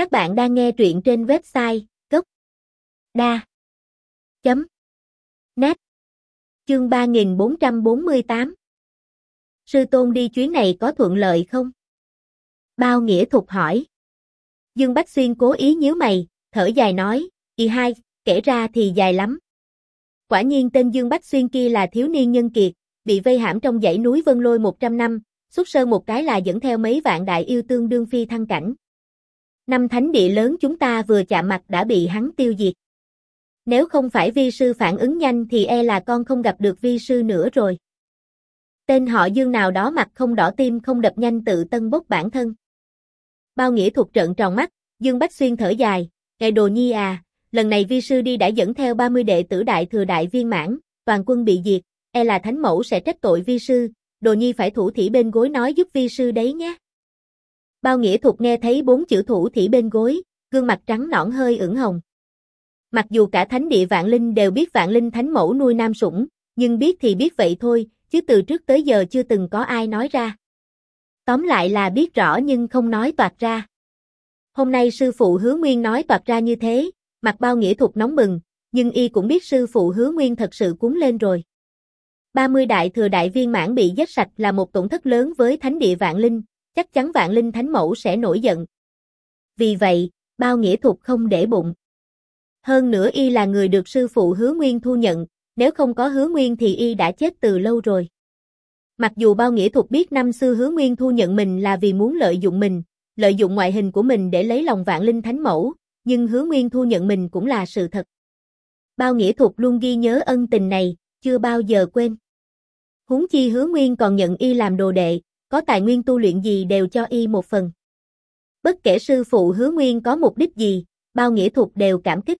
Các bạn đang nghe truyện trên website gốc đa chấm net chương 3448 Sư Tôn đi chuyến này có thuận lợi không? Bao Nghĩa Thục hỏi. Dương Bách Xuyên cố ý nhíu mày, thở dài nói, kỳ hai, kể ra thì dài lắm. Quả nhiên tên Dương Bách Xuyên kia là thiếu niên nhân kiệt, bị vây hãm trong dãy núi Vân Lôi 100 năm, xuất sơn một cái là dẫn theo mấy vạn đại yêu tương đương phi thăng cảnh. Năm thánh địa lớn chúng ta vừa chạm mặt đã bị hắn tiêu diệt. Nếu không phải vi sư phản ứng nhanh thì e là con không gặp được vi sư nữa rồi. Tên họ Dương nào đó mặt không đỏ tim không đập nhanh tự tân bốc bản thân. Bao nghĩa thuộc trận tròn mắt, Dương Bách Xuyên thở dài, Ngài đồ nhi à, lần này vi sư đi đã dẫn theo 30 đệ tử đại thừa đại viên mãn, toàn quân bị diệt, e là thánh mẫu sẽ trách tội vi sư, đồ nhi phải thủ thỉ bên gối nói giúp vi sư đấy nhé. Bao nghĩa thuộc nghe thấy bốn chữ thủ thỉ bên gối, gương mặt trắng nõn hơi ửng hồng. Mặc dù cả thánh địa vạn linh đều biết vạn linh thánh mẫu nuôi nam sủng, nhưng biết thì biết vậy thôi, chứ từ trước tới giờ chưa từng có ai nói ra. Tóm lại là biết rõ nhưng không nói toạt ra. Hôm nay sư phụ hứa nguyên nói toạt ra như thế, mặt bao nghĩa thuộc nóng bừng, nhưng y cũng biết sư phụ hứa nguyên thật sự cuốn lên rồi. 30 đại thừa đại viên mãn bị giết sạch là một tổn thất lớn với thánh địa vạn linh, chắc chắn vạn linh thánh mẫu sẽ nổi giận. Vì vậy, bao nghĩa thục không để bụng. Hơn nữa y là người được sư phụ hứa nguyên thu nhận, nếu không có hứa nguyên thì y đã chết từ lâu rồi. Mặc dù bao nghĩa thục biết năm sư hứa nguyên thu nhận mình là vì muốn lợi dụng mình, lợi dụng ngoại hình của mình để lấy lòng vạn linh thánh mẫu, nhưng hứa nguyên thu nhận mình cũng là sự thật. Bao nghĩa thục luôn ghi nhớ ân tình này, chưa bao giờ quên. Huống chi hứa nguyên còn nhận y làm đồ đệ, có tài nguyên tu luyện gì đều cho y một phần. Bất kể sư phụ hứa nguyên có mục đích gì, bao nghĩa thục đều cảm kích.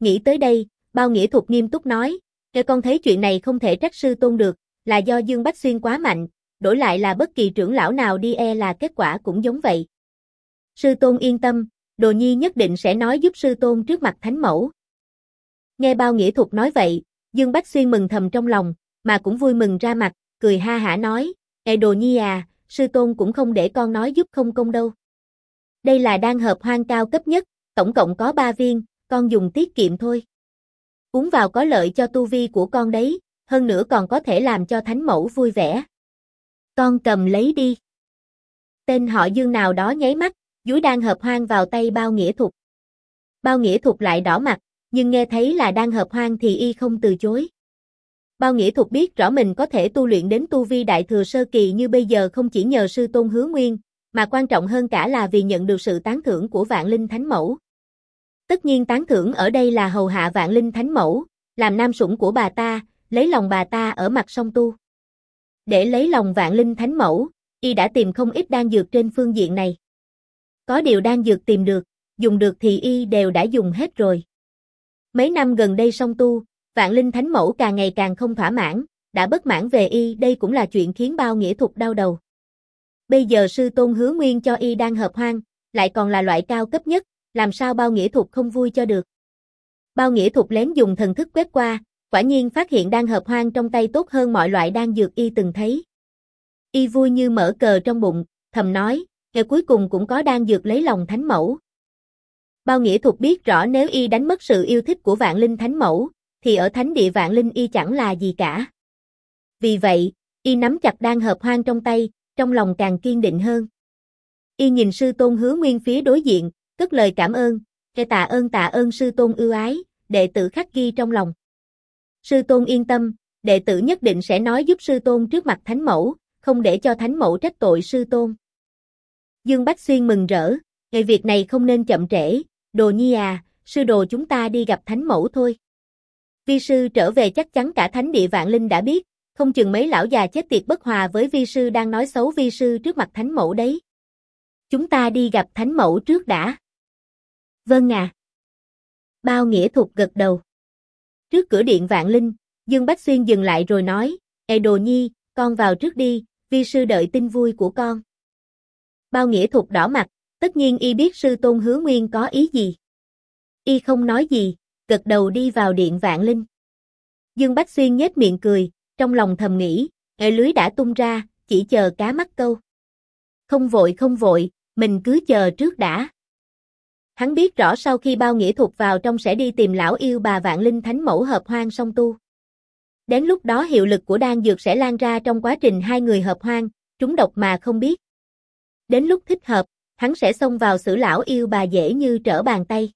Nghĩ tới đây, bao nghĩa thục nghiêm túc nói, cho con thấy chuyện này không thể trách sư tôn được, là do Dương Bách Xuyên quá mạnh, đổi lại là bất kỳ trưởng lão nào đi e là kết quả cũng giống vậy. Sư tôn yên tâm, đồ nhi nhất định sẽ nói giúp sư tôn trước mặt thánh mẫu. Nghe bao nghĩa thục nói vậy, Dương Bách Xuyên mừng thầm trong lòng, mà cũng vui mừng ra mặt, cười ha hả nói, Ê đồ nhi à, sư tôn cũng không để con nói giúp không công đâu. Đây là đan hợp hoang cao cấp nhất, tổng cộng có 3 viên, con dùng tiết kiệm thôi. Uống vào có lợi cho tu vi của con đấy, hơn nữa còn có thể làm cho thánh mẫu vui vẻ. Con cầm lấy đi. Tên họ Dương nào đó nháy mắt, dúi đan hợp hoang vào tay bao nghĩa thục. Bao nghĩa thục lại đỏ mặt, nhưng nghe thấy là đan hợp hoang thì y không từ chối. Bao nghĩa thục biết rõ mình có thể tu luyện đến tu vi đại thừa sơ kỳ như bây giờ không chỉ nhờ sư tôn hứa nguyên, mà quan trọng hơn cả là vì nhận được sự tán thưởng của vạn linh thánh mẫu. Tất nhiên tán thưởng ở đây là hầu hạ vạn linh thánh mẫu, làm nam sủng của bà ta, lấy lòng bà ta ở mặt song tu. Để lấy lòng vạn linh thánh mẫu, y đã tìm không ít đan dược trên phương diện này. Có điều đan dược tìm được, dùng được thì y đều đã dùng hết rồi. Mấy năm gần đây song tu, vạn linh thánh mẫu càng ngày càng không thỏa mãn, đã bất mãn về y đây cũng là chuyện khiến bao nghĩa thục đau đầu. Bây giờ sư tôn hứa nguyên cho y đang hợp hoang, lại còn là loại cao cấp nhất, làm sao bao nghĩa thục không vui cho được. Bao nghĩa thục lén dùng thần thức quét qua, quả nhiên phát hiện đang hợp hoang trong tay tốt hơn mọi loại đan dược y từng thấy. Y vui như mở cờ trong bụng, thầm nói, ngày cuối cùng cũng có đan dược lấy lòng thánh mẫu. Bao nghĩa thục biết rõ nếu y đánh mất sự yêu thích của vạn linh thánh mẫu, thì ở thánh địa vạn linh y chẳng là gì cả. Vì vậy, y nắm chặt đan hợp hoang trong tay, trong lòng càng kiên định hơn. Y nhìn sư tôn hứa nguyên phía đối diện, cất lời cảm ơn, kẻ tạ ơn tạ ơn sư tôn ưu ái, đệ tử khắc ghi trong lòng. Sư tôn yên tâm, đệ tử nhất định sẽ nói giúp sư tôn trước mặt thánh mẫu, không để cho thánh mẫu trách tội sư tôn. Dương Bách Xuyên mừng rỡ, ngày việc này không nên chậm trễ, đồ nhi à, sư đồ chúng ta đi gặp thánh mẫu thôi. Vi sư trở về chắc chắn cả thánh địa vạn linh đã biết, không chừng mấy lão già chết tiệt bất hòa với vi sư đang nói xấu vi sư trước mặt thánh mẫu đấy. Chúng ta đi gặp thánh mẫu trước đã. Vâng à. Bao nghĩa thục gật đầu. Trước cửa điện vạn linh, Dương Bách Xuyên dừng lại rồi nói, Ê đồ nhi, con vào trước đi, vi sư đợi tin vui của con. Bao nghĩa thục đỏ mặt, tất nhiên y biết sư tôn hứa nguyên có ý gì. Y không nói gì, gật đầu đi vào điện vạn linh. Dương Bách Xuyên nhếch miệng cười, trong lòng thầm nghĩ, ê lưới đã tung ra, chỉ chờ cá mắc câu. Không vội không vội, mình cứ chờ trước đã. Hắn biết rõ sau khi bao nghĩa thuộc vào trong sẽ đi tìm lão yêu bà vạn linh thánh mẫu hợp hoang song tu. Đến lúc đó hiệu lực của đan dược sẽ lan ra trong quá trình hai người hợp hoang, trúng độc mà không biết. Đến lúc thích hợp, hắn sẽ xông vào xử lão yêu bà dễ như trở bàn tay.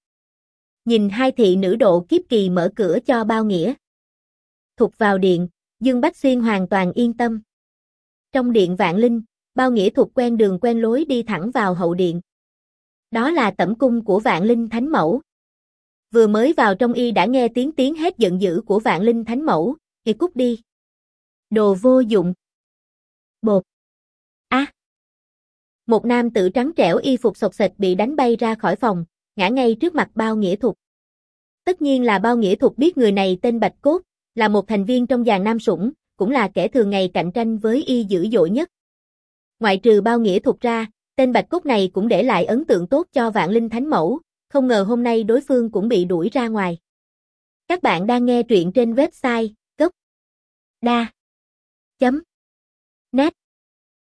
Nhìn hai thị nữ độ kiếp kỳ mở cửa cho bao nghĩa. Thục vào điện, Dương Bách Xuyên hoàn toàn yên tâm. Trong điện vạn linh, bao nghĩa thục quen đường quen lối đi thẳng vào hậu điện. Đó là tẩm cung của vạn linh thánh mẫu. Vừa mới vào trong y đã nghe tiếng tiếng hết giận dữ của vạn linh thánh mẫu, y cút đi. Đồ vô dụng. Bột. Á. Một nam tử trắng trẻo y phục sộc sệt bị đánh bay ra khỏi phòng, ngã ngay trước mặt bao nghĩa thục. Tất nhiên là bao nghĩa thục biết người này tên Bạch Cốt, là một thành viên trong dàn nam sủng, cũng là kẻ thường ngày cạnh tranh với y dữ dội nhất. Ngoại trừ bao nghĩa thục ra, tên Bạch Cốt này cũng để lại ấn tượng tốt cho vạn linh thánh mẫu, không ngờ hôm nay đối phương cũng bị đuổi ra ngoài. Các bạn đang nghe truyện trên website gốc đa chấm net